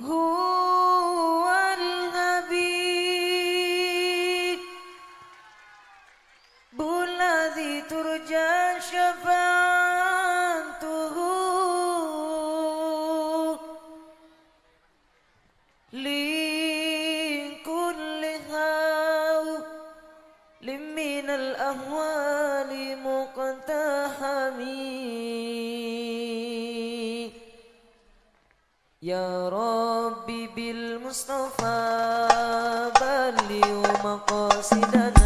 هو الحبيب الذي ترجى شفاعته لكل هول من الأهوال يا ربي بالمصطفى بلغ مقاصدنا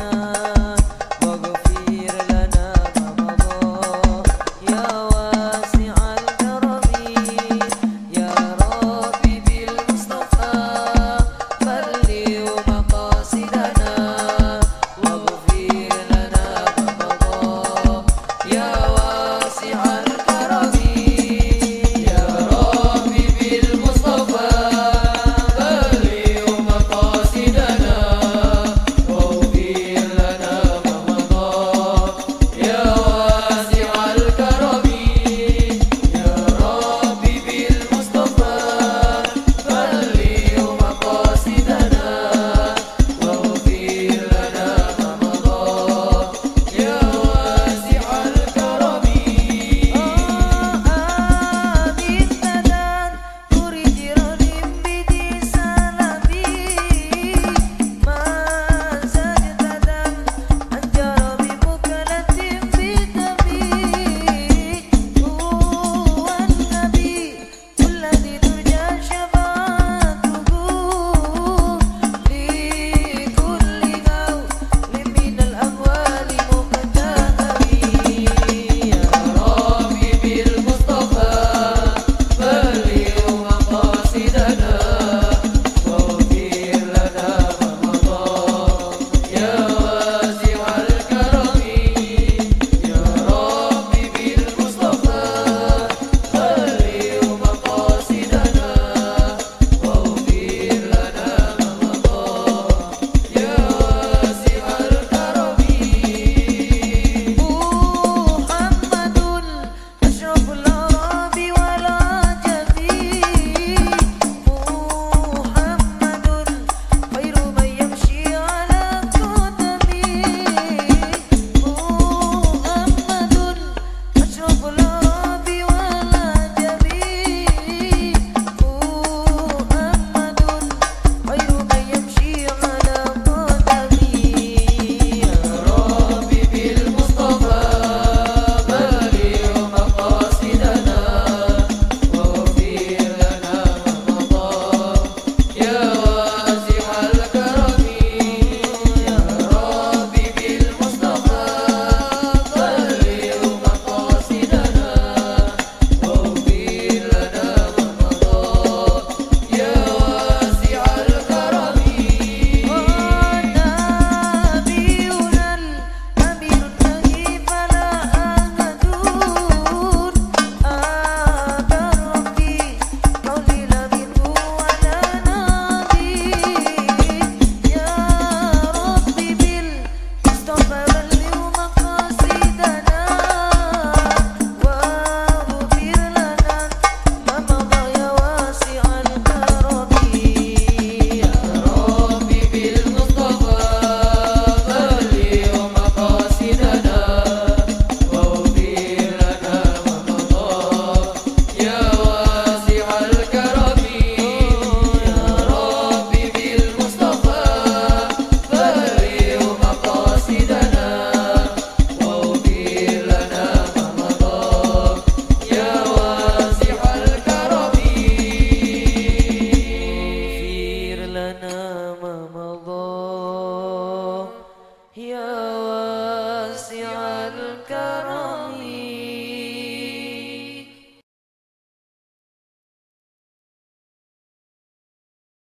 I'll go.